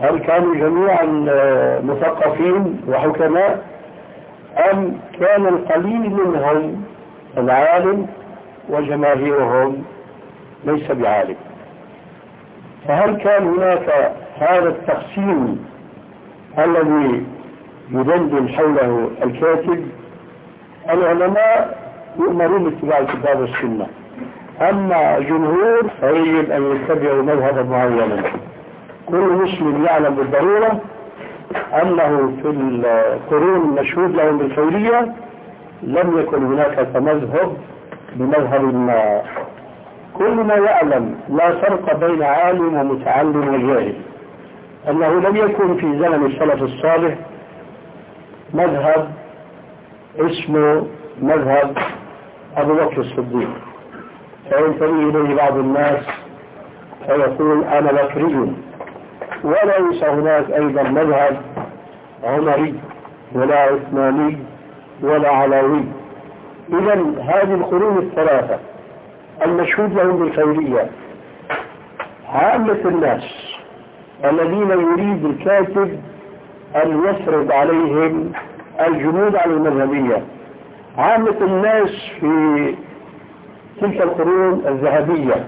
هل كانوا جميعا مثقفين وحكماء؟ أم كان القليل منهم العالم وجماهيرهم ليس بعالم. فهل كان هناك هذا التقسيم الذي يدندن حوله الكاتب؟ العلماء يؤمرون باتباع الكتاب والسنة. أما جمهور فيجب أن يتبعوا مذهبا معينا. كل مسلم يعلم بالضرورة أنه في القرون المشهود لهم بالخيرية لم يكن هناك تمذهب بمذهب ما. كل ما يعلم لا فرق بين عالم ومتعلم وجاهل. أنه لم يكن في زمن السلف الصالح مذهب اسمه مذهب أبو بكر الصديق. فينتمي إليه بعض الناس فيقول أنا بكري. وليس هناك أيضا مذهب عمري ولا عثماني ولا علوي. إذا هذه القرون الثلاثة المشهود لهم بالخيرية. عامة الناس الذين يريد الكاتب أن يفرض عليهم الجنود على المذهبية. عامة الناس في تلك القرون الذهبية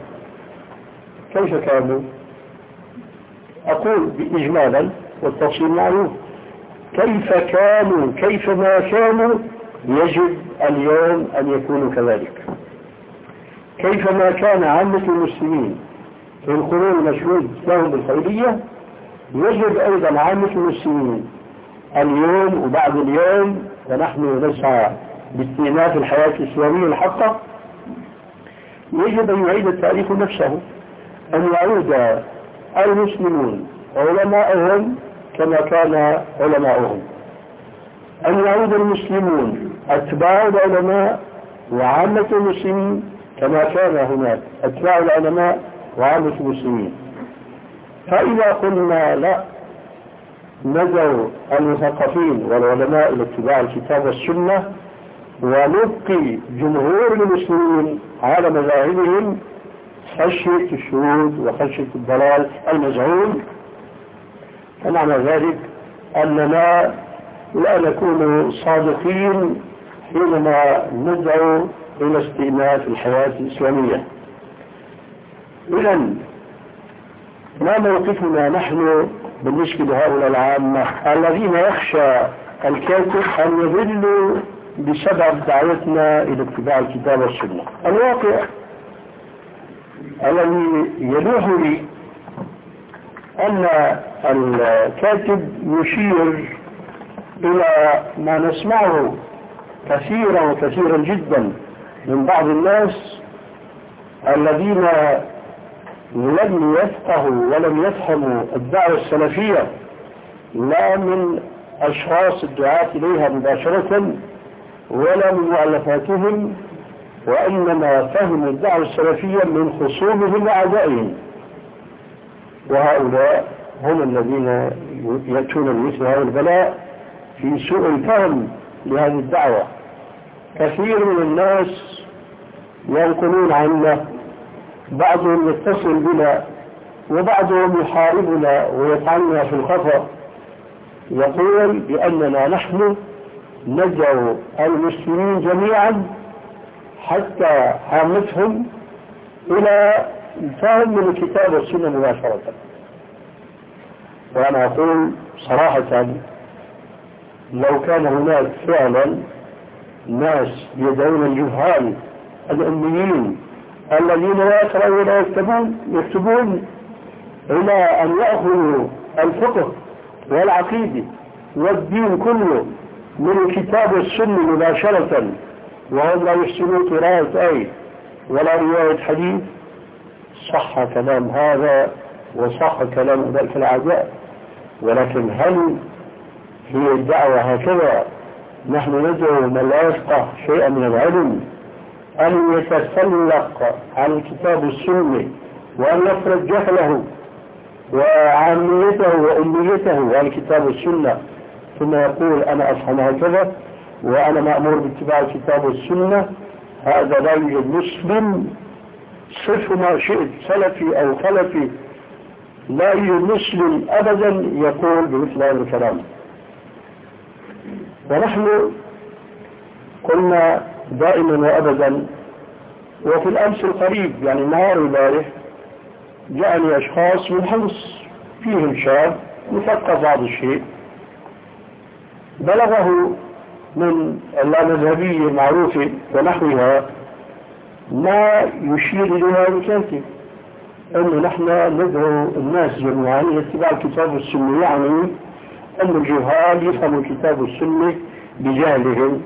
كيف كانوا؟ أقول إجمالا والتفصيل معروف. كيف كانوا؟ كيف ما كانوا؟ يجب اليوم أن يكونوا كذلك. كيفما كان عامة المسلمين في القرون المشهود لهم بالخيرية يجب أيضا عامة المسلمين اليوم وبعد اليوم ونحن نسعى باستئناف الحياة الإسلامية الحقة يجب أن يعيد التاريخ نفسه أن يعود المسلمون علماءهم كما كان علماؤهم. أن يعود المسلمون أتباع العلماء وعامة المسلمين كما كان هناك أتباع العلماء وعامة المسلمين. فإذا قلنا لا نزوا المثقفين والعلماء إلى اتباع الكتاب والسنة ونبقي جمهور المسلمين على مذاهبهم خشية الشهود وخشية الضلال المزعوم. فمعنى ذلك أننا لا نكون صادقين حينما ندعو إلى استئناف الحياة الإسلامية. إذا ما موقفنا نحن بالنسبة لهؤلاء العامة الذين يخشى الكاتب أن يضلوا بسبب دعوتنا إلى اتباع الكتاب والسنة. الواقع الذي يلوح لي أن الكاتب يشير إلى ما نسمعه كثيرا وكثيرا جدا من بعض الناس الذين لم يفقهوا ولم يفهموا الدعوة السلفية لا من أشخاص الدعاة إليها مباشرة ولا من مؤلفاتهم وإنما فهموا الدعوة السلفية من خصومهم وأعدائهم. وهؤلاء هم الذين يأتون بمثل هذا البلاء في سوء الفهم لهذه الدعوة. كثير من الناس ينقلون عنا بعضهم يتصل بنا وبعضهم يحاربنا ويطعننا في الخطأ. يقول بأننا نحن ندعو المسلمين جميعا حتى عامتهم إلى الفهم من الكتاب والسنة مباشرة. وأنا أقول صراحة لو كان هناك فعلا ناس يدعون الجهال الأميين الذين لا يقرأون ولا يكتبون يكتبون إلى أن يأخذوا الفقه والعقيدة والدين كله من الكتاب والسنة مباشرة وهم لا يحسنون قراءة أي ولا رواية حديث صح كلام هذا وصح كلام أولئك الأعداء ولكن هل هي الدعوة هكذا. نحن ندعو من لا يفقه شيئا من العلم. أن يتسلق عن الكتاب والسنة وأن يفرض جهله وعاميته وأميته عن الكتاب والسنة ثم يقول أنا أفهم هكذا وأنا مأمور باتباع الكتاب والسنة. هذا لا يوجد مسلم. صف ما شئت سلفي أو خلفي. لا يوجد مسلم أبدا يقول بمثل هذا الكلام. ونحن قلنا دائما وأبدا وفي الأمس القريب يعني النهار البارح جاءني أشخاص من حمص فيهم شاب مثقف بعض الشيء بلغه من اللامذهبية المعروفة ونحوها ما يشير إلى هذا الكاتب أنه نحن ندعو الناس جميعا إلى اتباع الكتاب والسنة يعني أن الجهال يفهموا الكتاب والسنة بجهلهم؟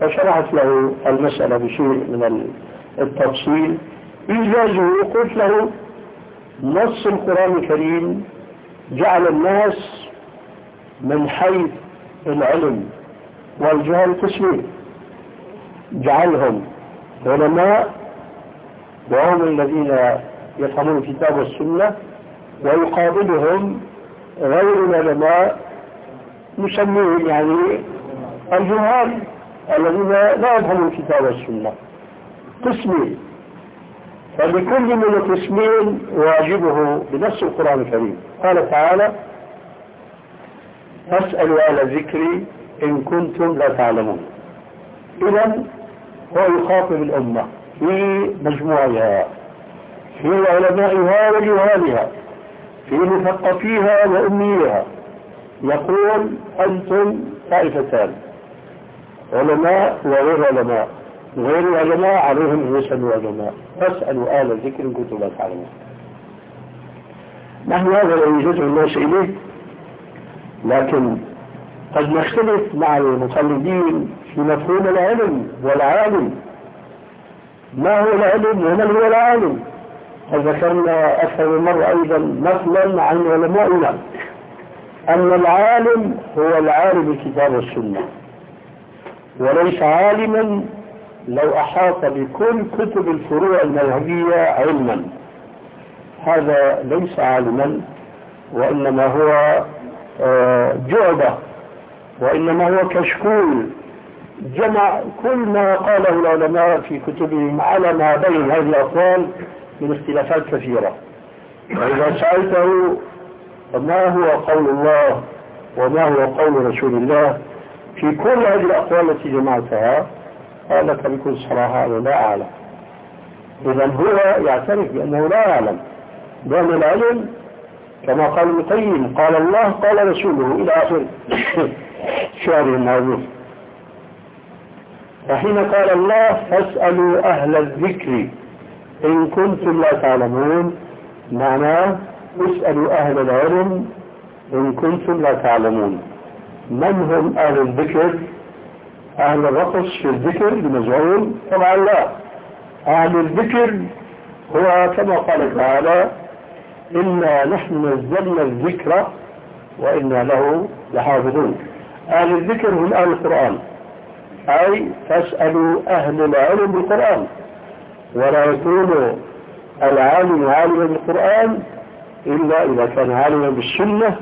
فشرحت له المسألة بشيء من التفصيل. إيجازه قلت له نص القرآن الكريم جعل الناس من حيث العلم والجهل قسمين جعلهم علماء وهم الذين يفهمون الكتاب والسنة ويقابلهم غير العلماء نسميهم يعني الجهال الذين لا يفهمون الكتاب والسنة قسمين فلكل من القسمين واجبه بنفس القرآن الكريم. قال تعالى فاسألوا أهل الذكر إن كنتم لا تعلمون. إذا هو يخاطب الأمة في مجموعها في علمائها وجهالها. في مثقفيها وأميها يقول أنتم طائفتان. علماء وغير علماء غير العلماء عليهم يسألوا علماء فاسألوا آل الذكر إن كنتم لا تعلمون. نحن هذا الذي يدعو الناس إليه. لكن قد نختلف مع المقلدين في مفهوم العلم والعالم. ما هو العلم ومن هو العالم؟ قد ذكرنا أكثر من مرة أيضا مثلا عن علمائنا أن العالم هو العالم الكتاب والسنة وليس عالما لو أحاط بكل كتب الفروع المذهبية علما. هذا ليس عالما وإنما هو آه، جعبة وإنما هو كشكول. جمع كل ما قاله العلماء في كتبهم على ما بين هذه الأقوال من اختلافات كثيرة. وإذا سألته ما هو قول الله وما هو قول رسول الله في كل هذه الأقوال التي جمعتها قال لك بكل صراحة أنا لا أعلم. إذا هو يعترف بأنه لا يعلم. لأن العلم كما قال ابن القيم قال الله قال رسوله إلى آخر شعره المعروف. وحين قال الله فاسألوا أهل الذكر. إن كنتم لا تعلمون معناه اسألوا أهل العلم إن كنتم لا تعلمون. من هم أهل الذكر؟ أهل الرقص في الذكر بمزعوم طبعا لا. أهل الذكر هو كما قال تعالى إنا نحن نزلنا الذكر وإنا له لحافظون. أهل الذكر هم أهل القرآن أي فاسألوا أهل العلم بالقرآن. ولا يكون العالم عالما بالقرآن إلا إذا كان عالما بالسنة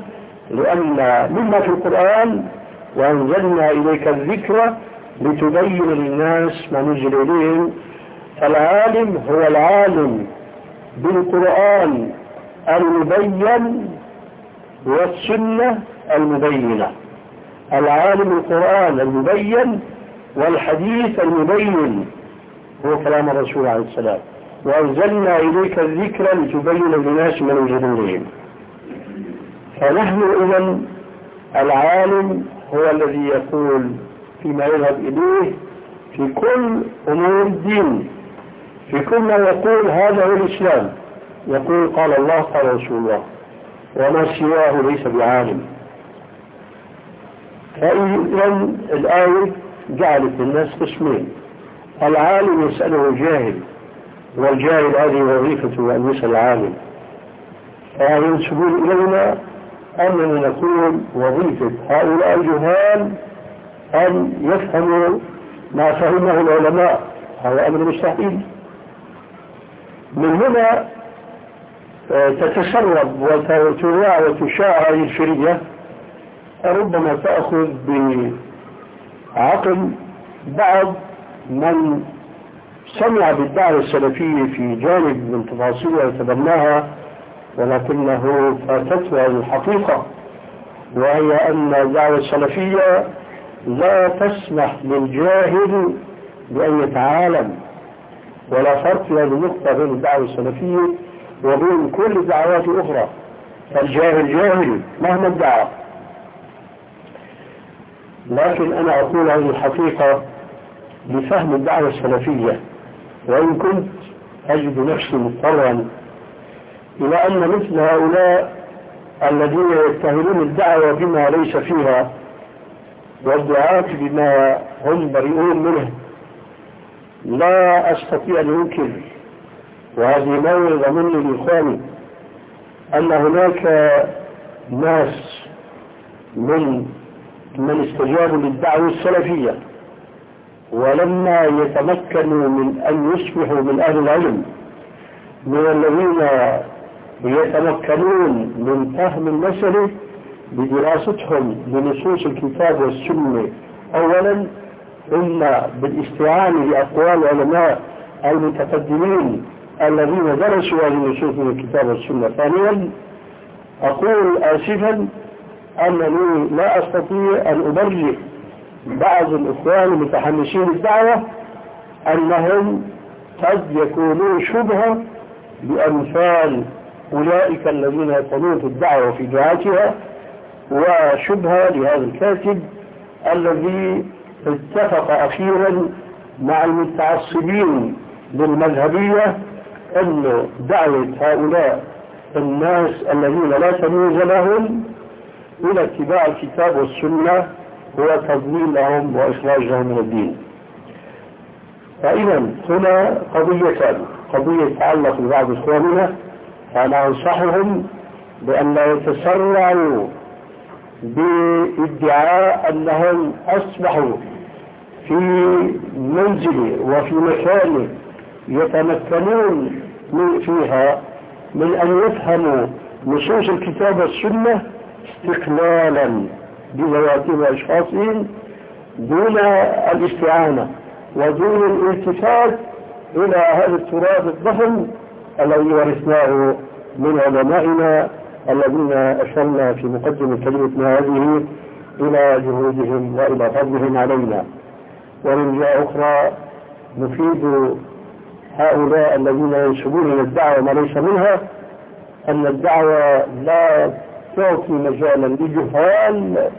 لأن مما في القرآن وأنزلنا إليك الذكر لتبين للناس ما نزل إليهم. العالم هو العالم بالقرآن المبين والسنة المبينة. العالم القرآن المبين والحديث المبين هو كلام الرسول عليه السلام. وأنزلنا إليك الذكر لتبين للناس نزل إليهم فنحن إذا العالم هو الذي يقول فيما يذهب إليه في كل أمور الدين. في كل ما يقول هذا هو الإسلام. يقول قال الله قال رسول الله. وما سواه ليس بعالم. فإذا الآية جعلت الناس قسمين. العالم يسأله الجاهل والجاهل هذه وظيفته أن يسأل العالم. فينسبون إلينا أننا نقول وظيفة هؤلاء الجهال أن يفهموا ما فهمه العلماء؟ هذا أمر مستحيل. من هنا آه، تتسرب وتذاع وتشاع هذه الفرية ربما تأخذ بعقل بعض من سمع بالدعوة السلفية في جانب من تفاصيلها وتبناها ولكنه فاتته الحقيقة وهي أن الدعوة السلفية لا تسمح للجاهل بأن يتعالم ولا فرق هذه النقطة بين الدعوة السلفية وبين كل الدعوات الأخرى فالجاهل جاهل مهما ادعى. لكن أنا أقول هذه الحقيقة بفهم الدعوة السلفية. وإن كنت أجد نفسي مضطرا إلى أن مثل هؤلاء الذين يتهمون الدعوة بما ليس فيها والدعاة بما هم بريئون منه لا أستطيع أن أنكر. وهذه موعظة مني لإخواني أن هناك ناس من من استجابوا للدعوة السلفية. ولما يتمكنوا من أن يصبحوا من أهل العلم من الذين يتمكنون من فهم المسألة بدراستهم لنصوص الكتاب والسنة. أولا ثم بالاستعانة بأقوال العلماء المتقدمين الذين درسوا هذه النصوص من الكتاب والسنة. ثانيا أقول آسفا أنني لا أستطيع أن أبرئ بعض الإخوان المتحمسين الدعوة أنهم قد يكونوا شبهة بأمثال أولئك الذين يقومون في الدعوة في دعاتها وشبهة لهذا الكاتب الذي اتفق أخيرا مع المتعصبين للمذهبية أن دعوة هؤلاء الناس الذين لا تمييز لهم إلى اتباع الكتاب والسنة هو تضليل لهم وإخراجهم من الدين. فإذا هنا قضيتان قضية تتعلق ببعض إخواننا فأنا أنصحهم بأن لا يتسرعوا بإدعاء أنهم أصبحوا في منزل وفي مكان يتمكنون من فيها من أن يفهموا نصوص الكتاب والسنة استقلالا. بذواتهم وأشخاصهم دون الاستعانة ودون الالتفات إلى هذا التراب الضخم الذي ورثناه من علمائنا الذين أشرنا في مقدمة كلمتنا هذه إلى جهودهم وإلى فضلهم علينا. ومن جهة أخرى نفيد هؤلاء الذين ينسبون إلى الدعوة ما ليس منها أن الدعوة لا تعطي مجالا لجهال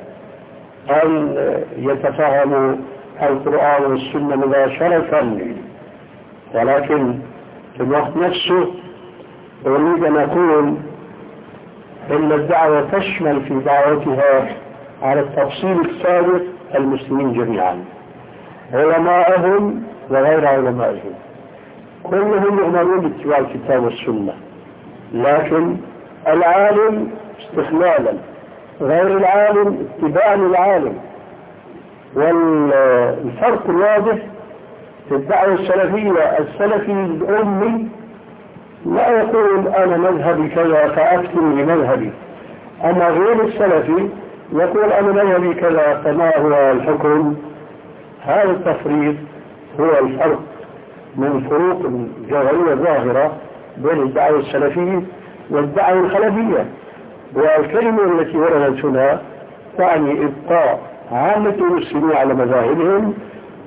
أن يتفهموا القرآن والسنة مباشرة. ولكن في الوقت نفسه أريد أن أقول إن الدعوة تشمل في دعوتها على التفصيل السابق المسلمين جميعا علماءهم وغير علمائهم. كلهم يؤمنون باتباع الكتاب والسنة لكن العالم استخلالا غير العالم اتباعا للعالم والفرق الواضح في الدعوة السلفية السلفي الأمي لا يقول أنا مذهبي كذا فأكتم لمذهبي. أما غير السلفي يقول أنا مذهبي كذا فما هو الحكم؟ هذا التفريط هو الفرق من فروق جوهرية ظاهرة بين الدعوة السلفية والدعوة الخلفية. والكلمة التي وردت هنا تعني إبقاء عامة المسلمين على مذاهبهم.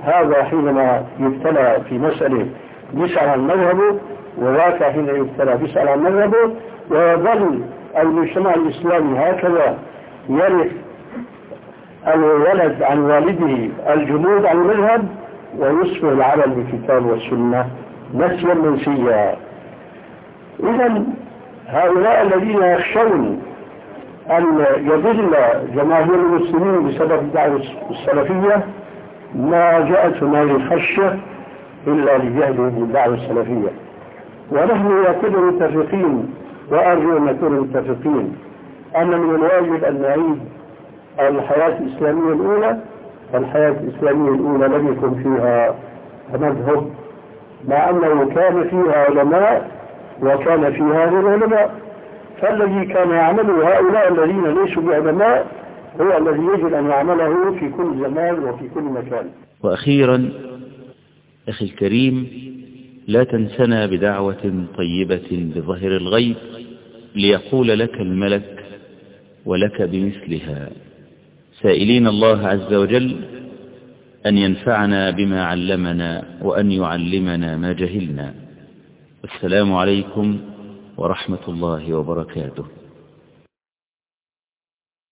هذا حينما يبتلى في مسألة يسأل عن مذهبه وذاك حين يبتلى يسأل عن مذهبه ويظل المجتمع الإسلامي هكذا يرث الولد عن والده الجمود عن المذهب ويصبح العمل بالكتاب والسنة نسيا منسيا. إذا هؤلاء الذين يخشون أن يضل جماهير المسلمين بسبب الدعوة السلفية ما جاءتهم هذه الخشية إلا لجهلهم بالدعوة السلفية. ونحن نكون متفقين وأرجو أن نكون متفقين أن من الواجب أن نعيد الحياة الإسلامية الأولى الحياة الإسلامية الأولى لم يكن فيها مذهب مع أنه كان فيها علماء وكان فيها غير علماء. فالذي كان يعمله هؤلاء الذين ليسوا بعلماء هو الذي يجب أن يعمله في كل زمان وفي كل مكان. وأخيرا أخي الكريم لا تنسنا بدعوة طيبة بظهر الغيب ليقول لك الملك ولك بمثلها. سائلين الله عز وجل أن ينفعنا بما علمنا وأن يعلمنا ما جهلنا. السلام عليكم ورحمة الله وبركاته.